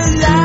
the light.